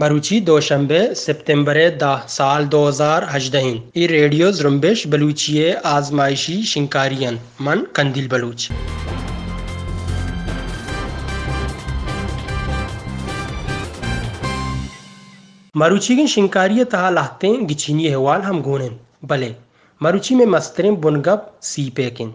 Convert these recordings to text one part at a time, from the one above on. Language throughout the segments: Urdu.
بروچی دوشنبه سپتامبر ده سال 2018 ای ریڈیو زرمبش بلوچی آزمائشی شنکاریان من کندیل بلوچ مروچی گن شنکاری تہا لاہتے گچینی حوال ہم گونن بلے مروچی میں مسترین بنگب سی پیکن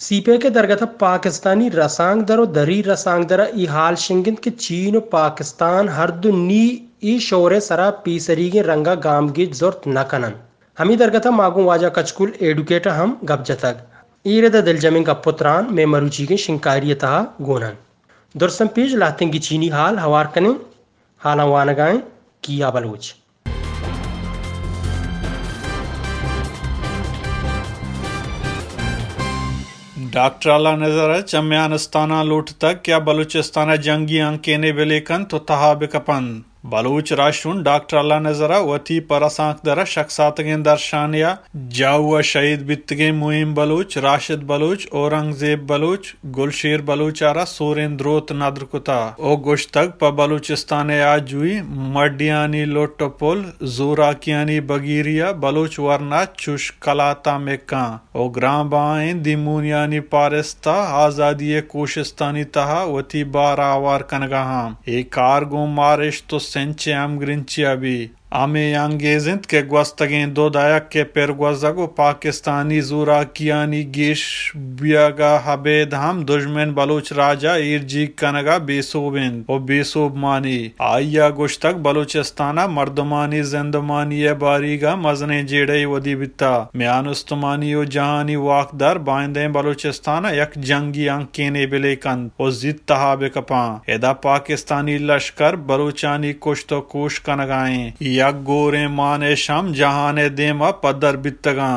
سی پے کے درگتہ پاکستانی رسانگ در و دری رسانگ در ای حال شنگند کے چین و پاکستان ہر دو نی ای شور سرا پی سری کے رنگا گام گی زورت نکنن ہمی درگتہ ماگوں واجہ کچکول ایڈوکیٹر ہم گب جتگ۔ ایرے دا دل جمین کا پتران میں مروچی کے شنکاری تہا گونن۔ درسن پیج لاتنگی چینی حال ہوار کنیں حالا وانگائیں کیا بلوچ ڈاکٹر اللہ نظر چمیانستانہ لوٹ تک کیا بلوچستانہ جنگی انکینے بلیکن تو تہاب کپن بلوچ راشون، ڈاکٹر اللہ نظرہ وتی پرسانک درہ شخصات گین درشانیا جاوا شہید بتگے مہم بلوچ، راشد بلوچ، اورنگزیب بلوچ، گلشیر بلوچ سورین دروت ندر کتا۔ او گوشتگ، پا بلوچستان آجوی مڈیانی لوٹو پول زوراکیانی بگیریا، بلوچ ورنا چوش کلاتا مکان او گرام بائیں، دیمونیانی پارستا، آزادی کوشستانی تہا وتی بار آوار کنگا ہاں ایک کارگو مارش تو Senche Amgrinchi abi ابھی آمی کے گوستگین دو دایک کے پر گوزگو پاکستانی زورا کیانی گیش بیاگا حبید ہم دجمن بلوچ راجا ایرجی کنگا بیسوبند و بیسوب مانی آئیا گوشتک بلوچستانا مردمانی زندمانی باریگا مزنے جیڑے ودی بیتا میانستمانی و جہانی واقدار بائندیں بلوچستانا یک جنگی انکینے بلے کند و زید تحاب کپاں ادا پاکستانی لشکر بلوچانی کشت و کوش کنگائیں یک گوریں مانے شم جہان دیما پدر بتگاں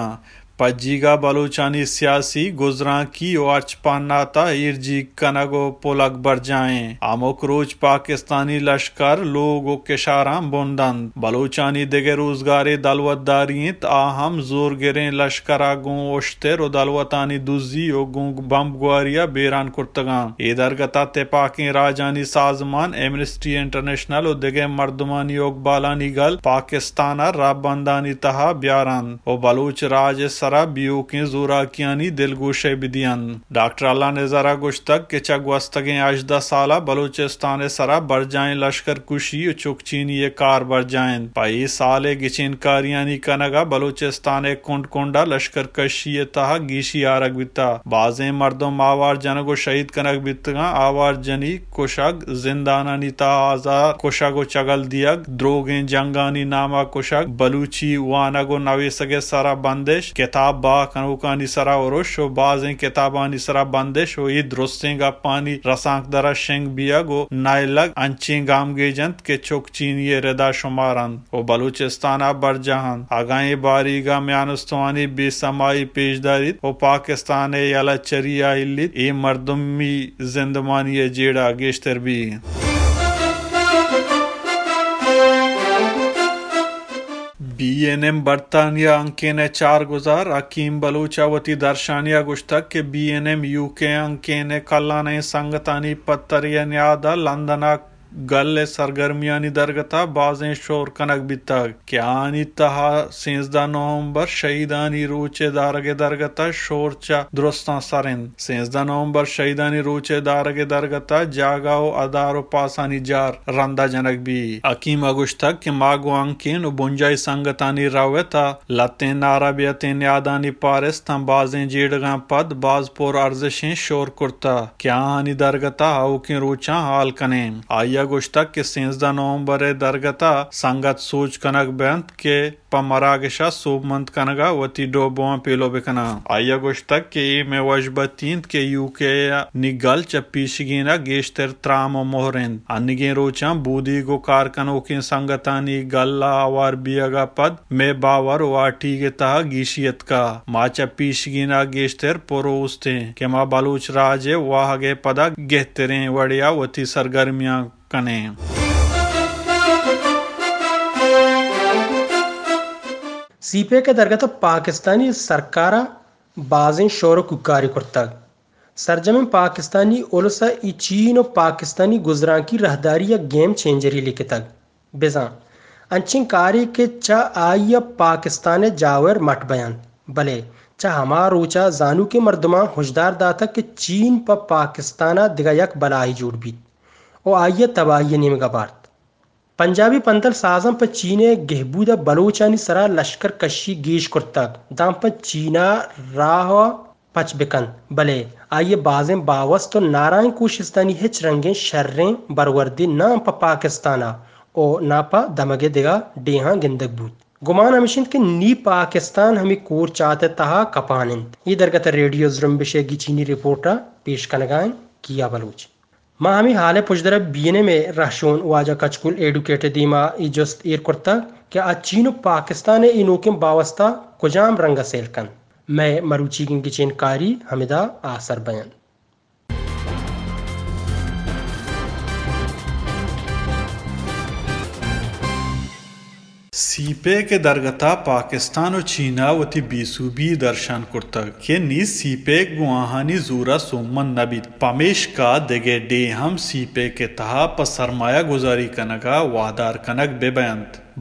پجیگا بلوچانی سیاسی گزراں کی وارچ پاناتا ایرجی کنگو پولک بر جائیں آموک روچ پاکستانی لشکر لوگو کشارام بوندن بلوچانی دگے روزگاری دلوت داریت آہم زور گریں لشکرا گون اوشتر و دلوتانی دوزی و گون بمب گواریا بیران کرتگاں ایدر گتا تے راجانی سازمان ایمنسٹی انٹرنیشنل و دگے مردمانی اقبالانی گل پاکستانا راب بندانی تہا بیاران و بلوچ راج سرا بیو کی زورا کیانی دل گوشے بدیان۔ ڈاکٹر اللہ نے ذرا گشتک کہ چگ وستگیں اجدہ سالہ بلوچستان سرا بر جائیں لشکر کشی چک چینی یہ کار بر جائیں۔ پائی سالے گچین کاریانی کنگا بلوچستان کنڈ کنڈا لشکر کشی تہا گیشی آرگ بیتا بازیں مردم آوار جنگو شہید کنگ بیتگا آوار جنی کشگ زندانانی تا آزار کشگو چگل دیگ دروگیں جنگانی ناما کشگ بلوچی وانگو نویسگ سرا بندش کہ کتاب با کنوکانی سرا وروش و بعض کتابانی سرا بندش و ای درستیں گا پانی رسانک درا شنگ بیا گو نائلگ انچیں گام گے جنت کے چوک چینی ردا شمارن. و بلوچستان بر جہان آگائیں باری گا میانستوانی بے سمائی پیش دارید. و پاکستان یلا چری آئیلیت ای مردمی زندمانی جیڑا گیشتر بھی بی این ایم برطانیہ انکین چار گزار اکیم بلوچا وتی درشانیہ گشتک کہ بی این ایم یو کے انکین کلانے سنگتانی پتر نیادہ لندنا گل سرگرمیانی درگتا بازیں شور کنک بیتا کیا آنی تہا سینزدہ نومبر شہیدانی روچے دارگ درگتا شور چا درستان سرن سینزدہ نومبر شہیدانی روچے دارگ درگتا جاگا و ادار و پاسانی جار رندہ جنک بھی۔ اکیم اگشتک کہ ماگو انکین و بنجائی سنگتانی رویتا لتین نارا بیتین یادانی پارستان بازیں جیڑگاں پد باز پور ارزشیں شور کرتا کیا آنی درگتا اوکین روچاں حال کنیں آیا گوشتک کہ سینزدہ نومبر درگتا سنگت سوچ کنک بینت کے پا مراگشا سوب مند کنگا وتی ڈو بوان پیلو بکنا آیا گوشتک کہ ای میں وجبتیند کے یو کے نگل چا پیشگینا گیشتر ترام و مہرین انگین روچان بودی گو کارکنو کی سنگتانی گلا آوار بیگا پد میں باور واٹی کے تہا گیشیت کا ما چا پیشگینا گیشتر پروستے کہ ما بلوچ راجے واہ گے پدا گہترین وڑیا وتی سرگرمیاں کنے سی پی کے درگت پاکستانی سرکارا بازیں شور ککاری کرتا سرجم پاکستانی اولسا ای چین و پاکستانی گزران کی رہداری یا گیم چینجری لکھتا بزاں انچن کاری کے چا آئی پاکستان جاور مٹ بیان بلے چا ہما روچا زانو کے مردمان ہوشدار داتا کہ چین پا پاکستانا دگا یک بلائی جوڑ بیت او آئی تباہی نیم گبارت پنجابی پندل سازم پا چینے گہبود بلوچانی سرا لشکر کشی گیش کرتگ دام پا چینا راہ پچ بکن۔ بلے آئیے بازیں باوست تو نارائن کوشستانی ہچ رنگیں شرریں بروردی نام پا پاکستانا۔ او نا پا دمگے دگا ڈیہاں گندگ بود۔ گمان ہمیشن کہ نی پاکستان ہمیں کور چاہتے تہا کپانند۔ یہ درگت ریڈیو زرمبشے گی چینی رپورٹا پیش کنگائیں کیا بلوچ۔ ما ہمی حال پجدر بینے میں رہشون واجہ کچکل ایڈوکیٹ دیما ای جست ایر کرتا کہ آج چین و پاکستان اینوکم باوستا کجام رنگ سیل کن. میں مروچی کی چین کاری حمدہ آسر بیان. سیپے کے درگتا پاکستان و چینا و تی بیسوبی درشان کرتا کہ نیز سیپے گواہانی زورا سومن نبید پامیش کا دگے ڈے ہم سیپے کے تہا پا سرمایہ گزاری کنگا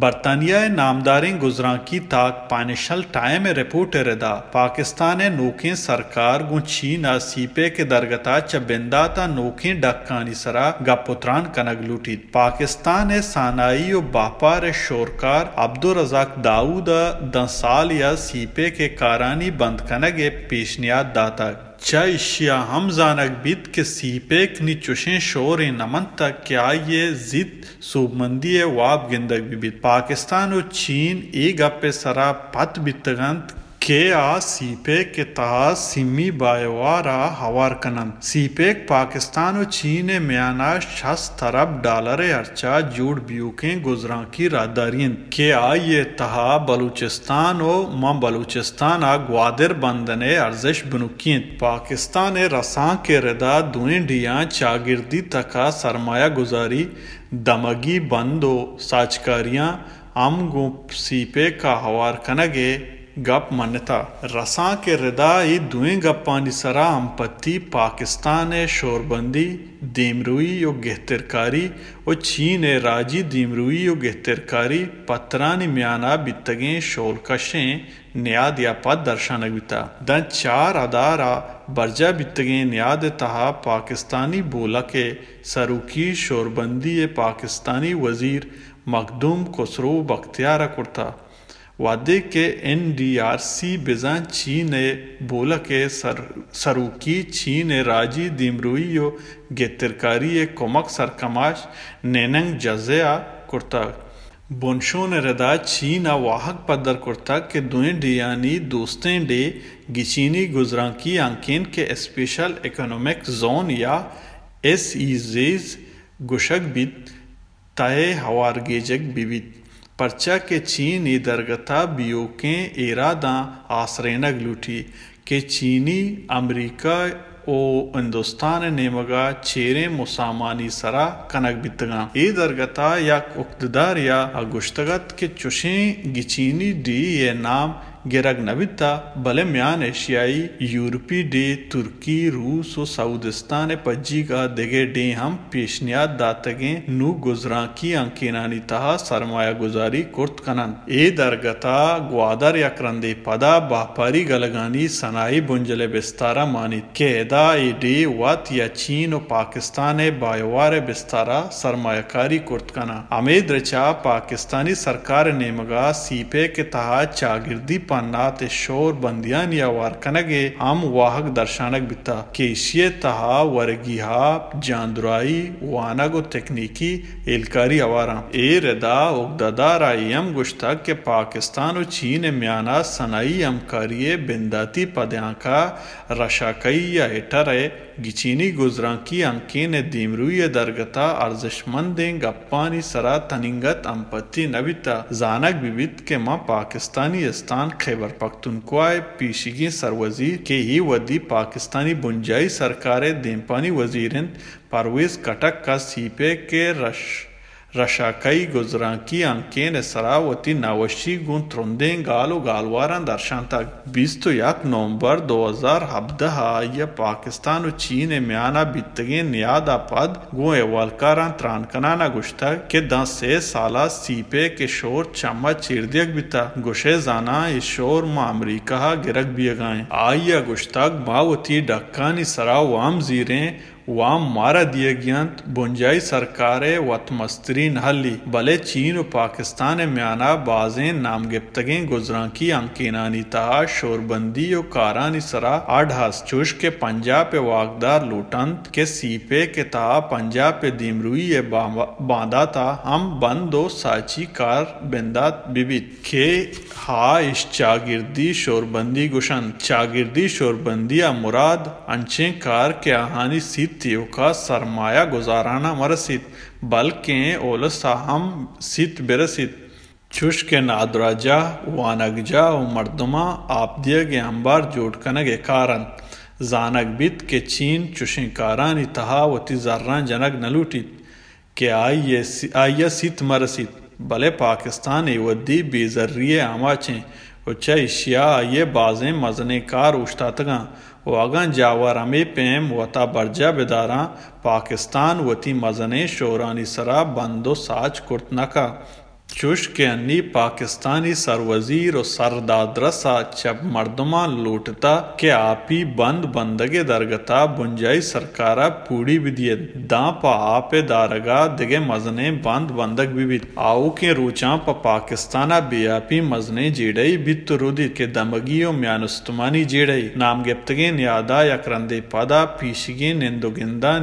برطانیہ نامداریں گزراں کی تاک پانشل ٹائم رپورٹ ردا پاکستان نوکیں سرکار گو چین سیپے کے درگتا چبندہ تا نوکیں ڈکانی سرا گپتران کنگ لوٹید پاکستان سانائی و باپار شورکار عبدالرزاق داؤد دن سال یا سیپے کے کارانی بند کنگ پیشنیات داتا۔ چا اشیا ہم زانک کے سیپیک نی چوشیں شور نمن تک کیا یہ زد سوبمندی واب گندگ بھی بیت۔ پاکستان و چین ایک اپے سرا پت بیتگند کے آ سیپیک کے تحا سمی بائیوارا ہوار کنن پاکستان و چین میانا شس ترب ڈالر ارچا جوڑ بیوکیں گزران کی رادارین کے آ یہ تہا بلوچستان و ماں بلوچستان آ گوادر بندنے ارزش بنکین پاکستان رسان کے ردا دوئیں ڈیاں چاگردی تکا سرمایہ گزاری دمگی بند و ساچکاریاں ام گو سیپے کا ہوار کنگے گپ منتا رساں کے ردائی دوئیں گپانی سرا امپتی پاکستان شوربندی دیمروئی و گہترکاری و چین راجی دیمروئی و گہترکاری پترانی میانا بتگیں شول کشیں، نیاد یا پد درشانگ بیتا دن چار ادارا برجا بتگیں نیاد تہا پاکستانی بولا کے سروکی شوربندی پاکستانی وزیر، مخدوم خسرو بختیارہ کرتا۔ وعدے کے این ڈی آر سی بزان چین بولا کے سر، سروکی چین راجی دیمروئی و گترکاری کمک سرکماش نیننگ جزیا کرتا۔ بنشون ردا چین واحق پدر کرتا کہ دوئیں ڈیانی دوستیں ڈے گچینی گزراں کی انکین کے اسپیشل اکنومک زون یا ایس ای زیز گشک بیت تائے ہوار گیجک بیویت پرچا کے چینی درگتا بیوکیں ایراداں آسرینگ لوٹی کہ چینی، امریکہ او ہندوستان نیمگا چیریں مسامانی سرا کنک بتگاں۔ ای درگتا یا اقتدار یا گشتگت کے چوشیں گچینی ڈی یہ نام گرگ نبیتا بلے میان ایشیائی یورپی ڈے ترکی روس و سعودستان پجی کا دگے ڈے ہم پیشنیات داتگیں نو گزراں کی انکینانی تہا سرمایہ گزاری کرت کنن اے درگتا گوادر یا کرندے پدا باپاری گلگانی سنائی بنجل بستارا مانیت کہ ادا اے ڈے وات یا چین و پاکستان بایوار بستارا سرمایہ کاری کرت کنا امید رچا پاکستانی سرکار نیمگا سیپے کے تہا چاگردی پنات شور بندیان یا وارکنگے ہم واحق درشانک بتا کہ اسی تہا ورگیہا جاندرائی وانگو تکنیکی ایلکاری آوارا اے ردا اگدادار آئیم گشتا کہ پاکستان و چین میانا سنائی امکاری بنداتی پدیاں کا رشاکئی یا ایٹر گچینی گزراں کی انکین دیمروی درگتا ارزشمندیں گپانی سرا تننگت امپتی نبیتا زانک بیبیت کے ماں پاکستانی استان خیبر پختونخوا پیشگی سروزیر کے ہی ودی پاکستانی بنجائی سرکار دیمپانی وزیرند پرویز کٹک کا سیپے کے رش رشاکئی گزران کی انکین سراوتی نوشی گون ترندین گالو گالواران درشان تک بیست یک نومبر دو ہزار ہبدہ یا پاکستان و چین میانا بیتگین نیادا پد گو ایوالکاران ترانکنانا گشتا کہ دا سے سالہ سیپے کے شور چما چیردیگ بیتا. گوشے زانا اس شور ما امریکہ گرگ بیگائیں آئیا گشتاگ ماوتی ڈکانی سرا وام زیریں وام مارا دیے گیانت بنجائی سرکار وط مسترین حلی، بلے چین و پاکستان میانا بازیں نام گپتگیں گزران کی انکینانی تہا شوربندی و کارانی سرا آڈھاس چوش کے پنجاب پہ واقدار لوٹنت کے سیپے کے تہا پنجاب پہ دیمروئی باندھا تا ہم بند و ساچی کار بندات بیبیت کے ہا اس چاگردی شوربندی گشن چاگردی شوربندی مراد انچیں کار کے آہانی سیت تیو کا سرمایہ گزارانہ مرسید، بلکہ اولسا ہم سیت برسید۔ چوش کے نادراجا وانگجا و مردما آپ دیا گے انبار جوڑ کنگ کارن۔ زانگ بیت کے چین چوشیں کارانی تہا و تی ذران جنگ نلوٹید کہ آئیے سیت مرسید۔ بلے پاکستان ایودی بے ذریعے آماچیں وچا اشیاء آئیے بازیں مزنے کار اشتاتگاں واگان جاور ہمیں پیم وطا برجا بداراں پاکستان وتی مزنے شورانی سرا بندو ساچ کرتنکا چوش انی پاکستانی سروزیر و سردادرسا چب مردمان لوٹتا کہ آپی بند بندگے درگتا بنجائی سرکارا پوڑی بدیت داں پا آپ دارگا دگے مزنے بند بندگ بھی بیت آو کے روچاں پا پاکستانا بی آپی مزنے جیڑائی بیت تو رودی کے دمگی و میانستمانی جیڑائی نام گپتگے نیادا یکرندے پادا پیشگی نندو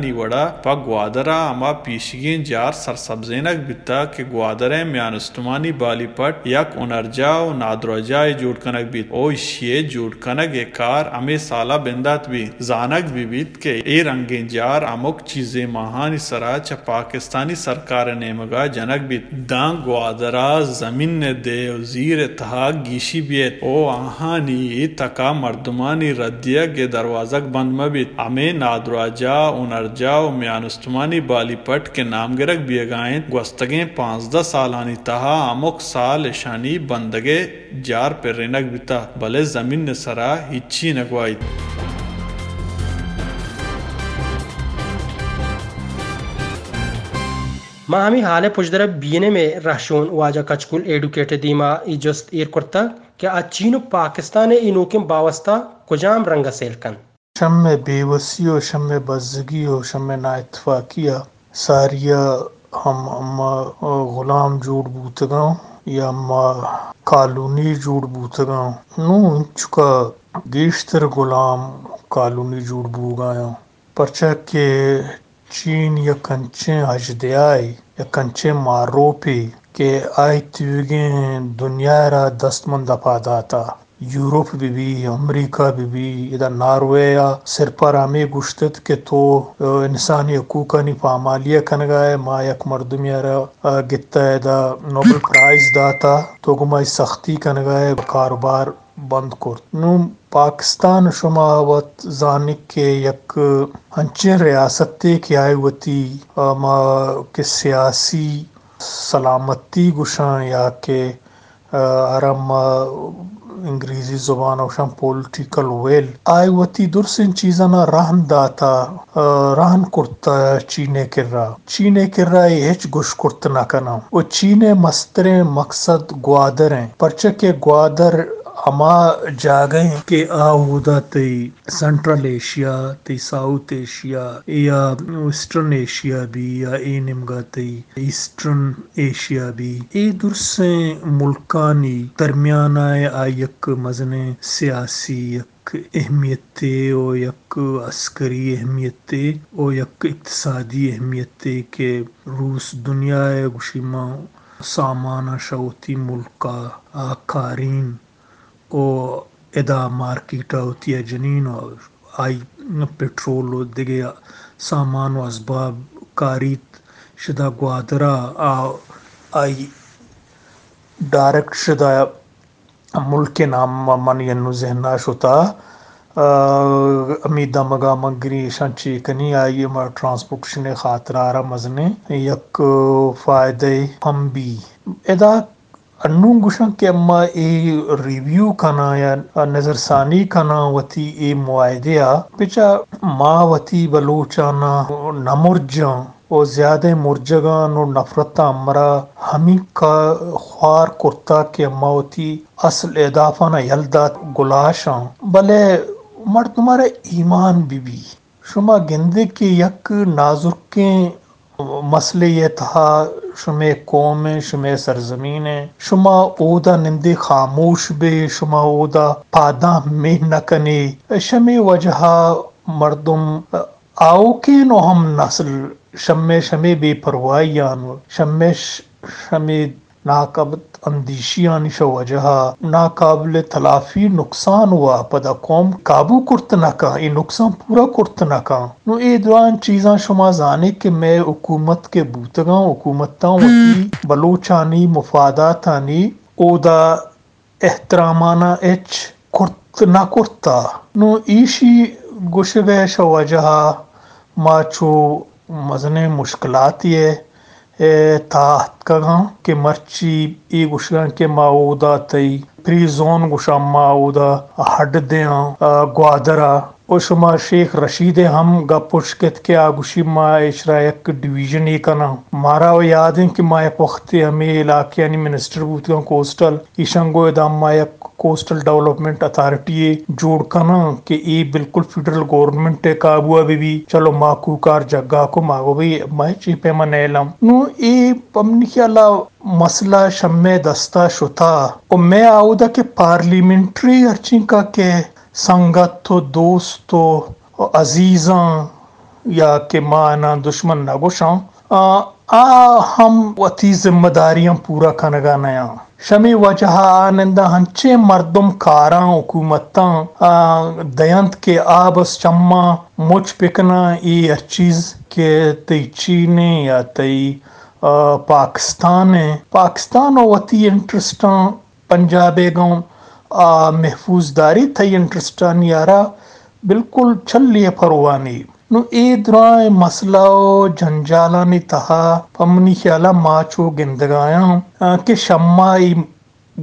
نیوڑا پا گوادرا اما پیشگی جار سرسبزینک بیتا کہ گوادرے میانستمانی استمانی بالی پٹ یک انرجا و نادرجا جوڑ کنک بیت۔ او شیے جوڑ کنک کار امی سالا بندات بھی۔ زانک بھی بیت کہ اے رنگیں جار امک چیزیں ماہانی سرا چا پاکستانی سرکار نیمگا جنک بیت۔ دان گوادرا زمین نے دے و زیر تہا گیشی بیت۔ او آہانی تکا مردمانی ردیا گے دروازک بند مبیت امی نادرجا انرجا و میانستمانی بالی پٹ کے نام گرک بیگائیں گوستگیں پانزدہ سالانی تہا امک سال شانی بندگے جار پر رنگ بیتا بلے زمین سرا ہچی نگوائی ما ہمی حالے پجدر بینے میں رہشون واجہ کچکل ایڈوکیٹ دیما ای جست ایر کرتا کہ آج چین و پاکستان اینوکم باوستا کجام رنگ سیل کن۔ شم بیوسی و شم بزگی و شم نا اتفاقیہ ہم اما غلام جوڑ بوتگاں یا اما کالونی جوڑ بوتگاں نو چکا گیشتر غلام کالونی جوڑ بوگایا پرچہ کہ چین یا کنچیں ہجدیائی یا کنچیں ماروپی کہ آئی تیوگیں دنیا را دست مند اپا داتا یورپ بھی بھی، امریکہ بھی بھی، ادھر ناروے یا سر پر ہمیں گشتت کہ تو انسانی حقوقہ نی پامالیہ کنگا ہے، ما یک مردم یارا گتا ہے دا نوبل پرائز داتا، تو گمائی سختی کنگا ہے، کاروبار بند کرت نو، پاکستان شما وت زانک کے یک ہنچین ریاست کے آئے وتی ما کے سیاسی سلامتی گشاں یا کہ ارم انگریزی زبان اوشان پولیٹیکل ویل۔ آئی وتی درسن چیزانا رہن داتا رہن کرتا چینے کر رہا چینے کر رہا ہچ گش کرتنا کنا وہ چینے مستریں مقصد گوادر ہیں۔ پرچہ کے گوادر اما جاگہیں کہ آہودا تی سنٹرل ایشیا، تی ساؤتھ ایشیا یا ویسٹرن ایشیا بھی یا اے نمگا تی ایسٹرن ایشیا بھی۔ اے درسیں ملکانی درمیان آئے آئیک مزنے سیاسی، یک اہمیت تے او یک عسکری اہمیت تے او یک اقتصادی اہمیت تے کہ روس دنیا گشیما سامان شوتی ملکا آکارین او ادا مارکیٹ ہوتی ہے جنین اور آئی پٹرول و دیگے سامان و اسباب کاریت شدہ گوادرا آئی ڈائریکٹ شدہ ملک نام من ینو ذہنہ شتا امی دمگا مگری شان چیکنی آئی ما ٹرانسپورٹیشن خاطر آرا مزنے، یک فائدے ہم بھی۔ ادا انو گوشن کہ اما اے ریویو کنا یا نظر ثانی کنا وتی اے معاہدہ پچا ما وتی بلوچانا نمرجاں او زیادہ مرجگان و نفرت امرا ہمی کا خوار کرتا کہ موتی اصل اضافہ نہ یلدا گلاشاں۔ بلے مر تمہارے ایمان بھی بھی شما گندے کے یک نازکیں مسئلے یہ تھا شما قوم شما سرزمین شما اودا نندے خاموش بے شما اودا پادا میں نکنے شما وجہ مردم آو کے نو ہم نسل، شمع شمع بے پروائیان شمع شمع ناقبت اندیشیان شو وجہ ناقابل تلافی نقصان ہوا، پدا قوم قابو کرت نکا ای نقصان پورا کرت نکا نو ای دوان چیزاں شما زانے کہ میں حکومت کے بوتگاں، حکومتاں وکی بلوچانی مفاداتانی او دا احترامانہ اچ کرت نہ کرتا۔ نو ایشی گشوے شو وجہ ماچو مزنے مشکلات یہ تاحت کگاں کہ مرچی ای گوشگاں کے ماؤدا تئی پری زون گوشا ماؤدا ہڈ دیاں گوادرا۔ شما شیخ رشید ہم گا پشکت کے آگوشی ما اشرا یک ڈویژن ای کنا مارا و یاد ہیں کہ ما یک وقت ہمیں علاقے یعنی منسٹر بوتگاں کوسٹل۔ ایشنگو ادام ما یک کوسٹل ڈیولپمنٹ اتھارٹی جوڑ کنا کہ ای بالکل فیڈرل گورنمنٹ قابو ابھی بھی چلو ما کو کار جگہ کو ماگو بھی۔ ما چی پہ من نیلم نو ای پمنی خیالا مسئلہ شمع دستا شتا۔ او میں آؤ دا کہ پارلیمنٹری ارچین کا کہ سنگت تو دوست تو عزیزاں، یا کہ مانا دشمن نہ گوشاں، آ ہم وتی ذمہ داریاں پورا کنگا نیا شمی وجہ آنندہ ہنچے مردم کاراں، حکومتاں دینت کے آبس چما مچ پکنا ای چیز کے تی چین یا تی پاکستان پاکستان وتی انٹرسٹاں پنجابے گاؤں محفوظ داری تھئی، انٹرسٹان یارا بالکل چھلی پروانی۔ نو اے درائے مسئلہ جنجالانی تہا، پمنی خیالہ ماچو گندگایاں کہ شمع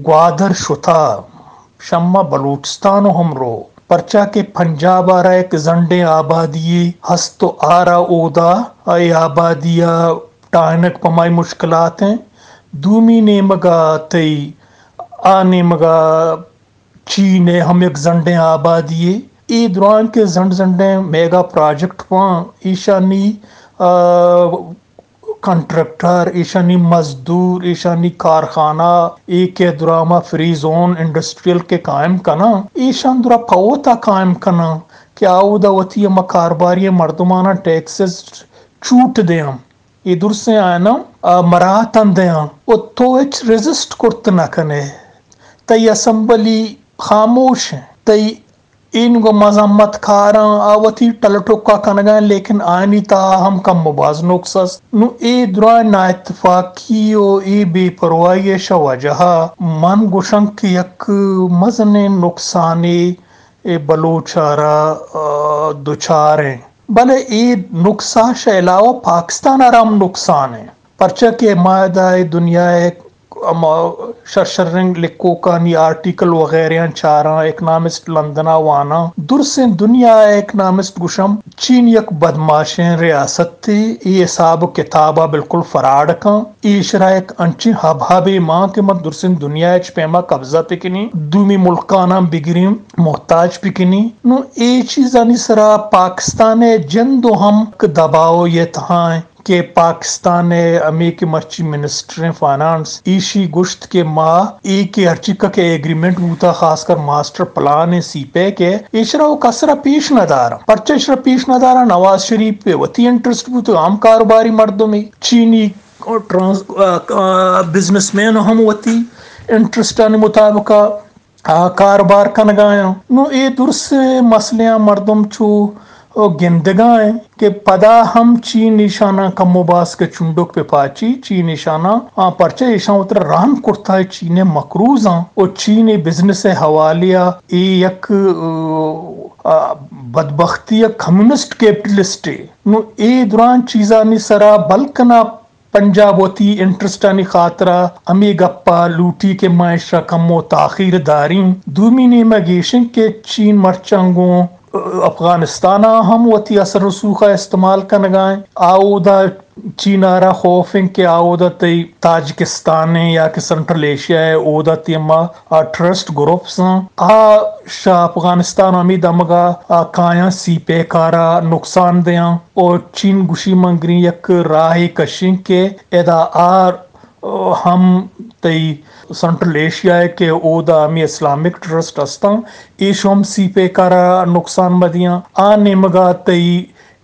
گوادر شتا۔ شمع بلوچستان ہم رو۔ پرچا کے پنجاب آ رہا ایک زنڈے آبادی ہست تو آ اودا۔ اے آبادیا ٹائنک پمائی مشکلات ہیں دومی نے مگا تئی آنے مگا چین ہم ایک زنڈیں آبادی ای دوران کے زنڈ زنڈیں میگا پروجیکٹ وہاں ایشانی کنٹریکٹر، ایشانی مزدور، ایشانی کارخانہ ایک کے دراما فری زون انڈسٹریل کے قائم کنا۔ ایشان درا پوتا قائم کنا کیا او دا وتی اما کارباری مردمانہ ٹیکسز چوٹ دیاں ادھر سے آنا مراتن دیاں او تو اچ ریزسٹ کرت نہ کنے۔ تی اسمبلی خاموش ہیں۔ تی ان کو مذمت کھاراں آوتی ٹلٹوکا کنگا لیکن آنی تا ہم کم مباز نقصص۔ نو اے درائے نا اتفاقی و اے بے پروائی شا وجہ من گوشن کی یک مزن نقصانی اے بلوچارا دوچار ہیں۔ بلے اے نقصان شا پاکستان آرام نقصان ہے پرچہ کے مائدہ دنیا ایک شرشرنگ لکو کانی آرٹیکل وغیرہ چارا اکنامسٹ لندنا وانا۔ درسن دنیا اکنامسٹ گشم چین یک بدماشیں ریاست تھی ای حساب کتابہ بالکل فراڈ کان ای شرائک انچی حب حبی ماں کے مت درسن دنیا اچ پیما قبضہ پکنی دومی ملکانا بگریم محتاج پکنی نو ای چیزانی سرا پاکستان جندو ہم دباؤ یہ تہاں کہ پاکستان امی کے مرچی منسٹر فائنانس ایشی گشت کے ماہ ای کے ہرچکا کے ایگریمنٹ ہوتا خاص کر ماسٹر پلان سی پے کے ایشرا و کسرا پیش ندارا پرچہ اشرا پیش ندارا نواز شریف پہ وتی انٹرسٹ بھی عام کاروباری مردوں میں۔ چینی ٹرانس بزنس مین ہم وتی انٹرسٹ مطابق کاروبار کنگایا۔ نو، اے درس مسئلہ مردم چھو گندگاں کہ پدا ہم چین نشانہ کم و باس کے چنڈک پہ پاچی چین نشانہ آ پرچے ایشان اتر رام کرتا ہے چین مکروز آن او چین بزنس حوالیا ای یک بدبختی یا کمیونسٹ کیپٹلسٹ نو اے دوران چیزانی سرا بلکنا پنجاب وتی انٹرسٹانی خاطرہ امی گپا لوٹی کے معاشرہ کم و تاخیر دارین دومی نیمہ گیشن کے چین مرچنگوں افغانستان ہم وتی اثر رسوخہ استعمال کنگائیں آؤدا چینارا خوفن کے آؤدا تی تاجکستان یا کہ سنٹرل ایشیا ہے اودا تیما ٹرسٹ گروپس آ شاہ افغانستان امی دمگا کایا سی پے کارا نقصان دیاں۔ اور چین گوشی منگری یک راہ کشن کے ادا آر ہم تی سنٹرل ایشیا کے او دا می اسلامک ٹرسٹ استا ایشوم سی پے کرا نقصان مدیاں آنے مگا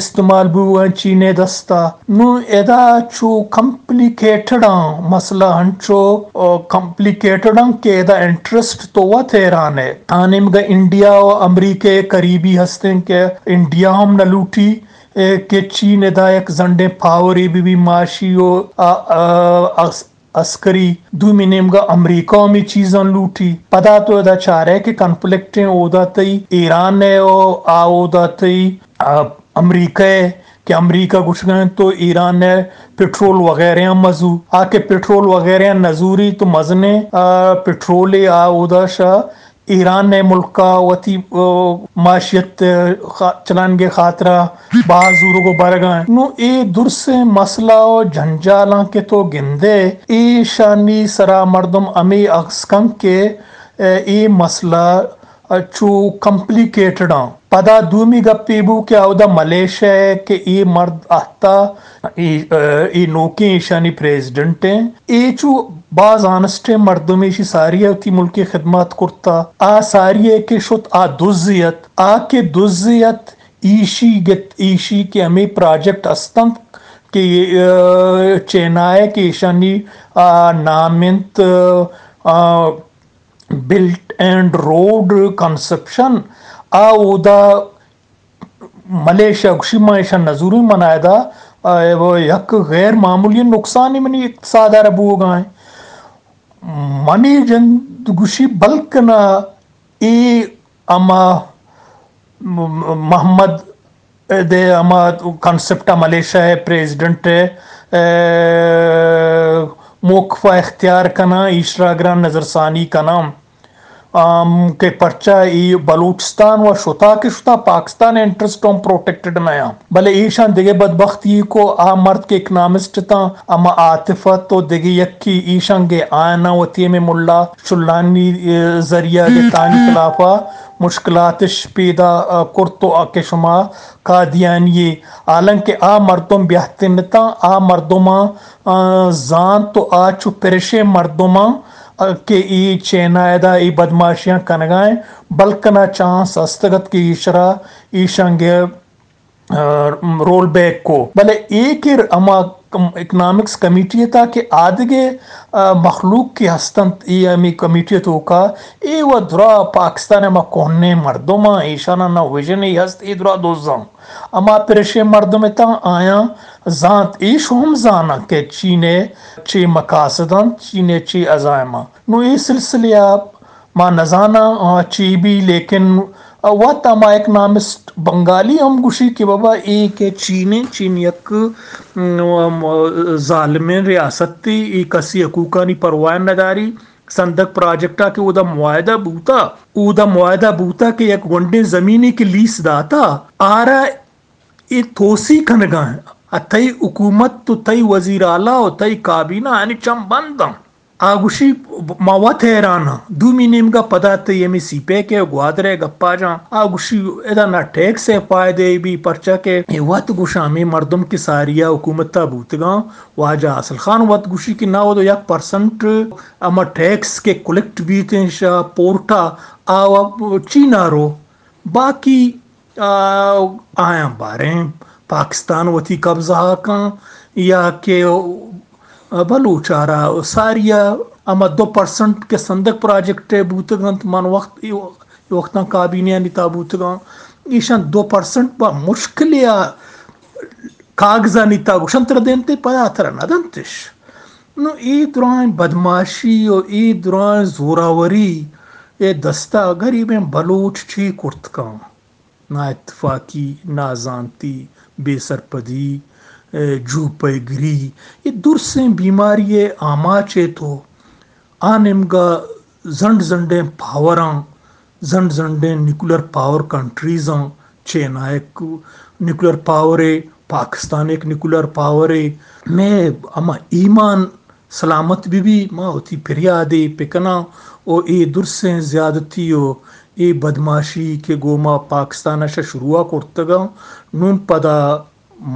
استعمال بو چینه دستا نو ادا چو کمپلیکیټډ مسله هنچو کمپلیکیټډ کې ادا انټرست تو وا تهران ہے انم گا انڈیا او امریکہ قریبی هستن کې انډیا هم نلوټي کې چین ادا یک زنده پاوري بي بي ماشي او عسکری دومی نیمگا امریکہ میں چیزاں لوٹی۔ پدا تو ادا چاہ رہے کہ کنفلکٹیں اودا تی ایران ہے او، آ آودا تی امریکہ ہے کہ امریکہ کچھ گئے تو ایران ہے، پٹرول وغیرہ مزو۔ آ کے پٹرول وغیرہ نزوری تو مزنے پٹرول آ ادا شاہ۔ ایران نے ملک کا وتی معاشیت چلان کے خاطرہ بازوروں کو بر گئے نو، اے در سے مسئلہ و جھنجالاں کے تو گندے، اے شانی سرا مردم امی اغسکن کے، اے مسئلہ چو کمپلیکیٹڈ پدا دومی گپی بو کہ اودا ملیشیا ہے کہ ای مرد آتا ای نوکی ایشانی پریزیڈنٹ ہیں ای چو باز آنسٹے مردمی شی ساری ہوتی ملکی خدمات کرتا آ ساری ہے کہ شد آ دوزیت آ کے دوزیت ایشی گت ایشی کے ہمیں پراجیکٹ استن کہ چینائے کہ ایشانی نامنت بلٹ اینڈ روڈ کنسپشن آودا ملیشیا گوشی معیشہ نظوری منائے دا وہ یک غیر معمولی نقصانی منی اقتصاد ربو گائیں منی جن گوشی بلکنا ای اما محمد دے اما کنسپٹا ملیشیا ہے پریزیڈنٹ ہے موقفہ اختیار کنا ایشراگران نظر ثانی کنا کے پرچہ ای بلوچستان و شتا کے شتا پاکستان انٹرسٹ ہم پروٹیکٹڈ نیا بلے ایشان دیگے بدبختی کو آ مرد کے اکنامسٹ تا، اما عاطفت تو دیگے یکی ایشان گے آئنا و تیم ملا، شلانی ذریعہ دے تانی خلافہ، مشکلاتش پیدا کرتو آکے شما قادیانی آلن کے آ مردم بیہتن تا آ مردما زان تو آ چو پرشے مردما کہ ای چینائدہ ای بدماشیاں کنگائیں بلکنا چانس استگت کی اشرا ایشنگے رول بیک کو بلے ایک ہی اما اکنامکس کمیٹی تا کہ آدھگے مخلوق کی ہستن ای امی کمیٹی تو کا ای و درا پاکستان اما کوہنے مردم ایشانا نا ویژن ای ہست ای درا دوزن اما پرشے مردم تا آیا ذات ایش ہم زانا کہ چینے چی مقاصدان، چینے چی عزائمہ نو ای سلسلے آپ ما نزانا چی بھی، لیکن وقت اما اکنامسٹ بنگالی ہم گوشی کہ بابا ای کے چینے، چین یک ظالم ریاست تی ای کسی حقوقانی پروائن نداری سندک پراجیکٹا کے او دا معاہدہ بوتا۔ او دا معاہدہ بوتا کہ یک گنڈے زمینی کی لیس داتا۔ آرہ ای توسی کنگاں اتائی حکومت تو تائی وزیر اعلیٰ و تائی کابینہ یعنی چم بندم۔ آگوشی موت حیرانا دو مینیم گا پدا تی یمی سی پے کے گوادرے گپا جان آگوشی ادا نا ٹیک سے فائدے بھی پرچا کے۔ وقت گوشا ہمیں مردم کی ساریا حکومت تا بوتگاں واجہ اصل خان وقت گوشی کی نا دو یک پرسنٹ اما ٹیکس کے کلیکٹ بیتیں شا پورٹا۔ آوا چینا رو۔ باقی آیا باریں۔ پاکستان وتی قبضہ ہاکاں یا کہ بلوچارا ساریا اما دو پرسنٹ کے سندک پروجیکٹ بوتگان من وقت وقت کابینہ نتا بوتگان ایشان دو پرسنٹ با مشکل یا کاغذہ نتا گوشنتر دینتے پدا تر ندنتش نو ای دران بدماشی و ای دران زوراوری، اے دستہ غریب بلوچ چی کرتکاں۔ نا اتفاقی، نا زانتی۔ بے سرپدی جھوپے گری یہ درسیں بیماری آما چے تو آنم گا زنڈ زنڈیں پاوراں، زنڈ زنڈیں نیوکلر پاور کنٹریزاں ایک نیوکلر ہے پاکستان ایک نیوکلر ہے میں اما ایمان، سلامت بھی بھی ماں ہوتی پھر دے پکنا، او اے درسیں زیادتی ہو ಈ ಬದಮಾಶಿ ಕೆ پاکستان ಪಾಕಿಸ್ತಾನ شروع ಕೊಡ್ತಗ ನೂನ್ ಪದ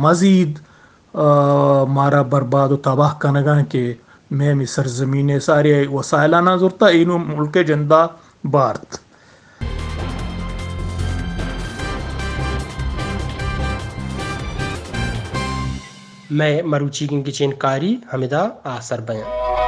مزید مارا برباد و تباہ کنگا کہ میں می سرزمین سارے وسائلانہ ضرورتا اینو ملک جندہ بارت میں مروچی کی چین کاری حمیدہ آسر بیاں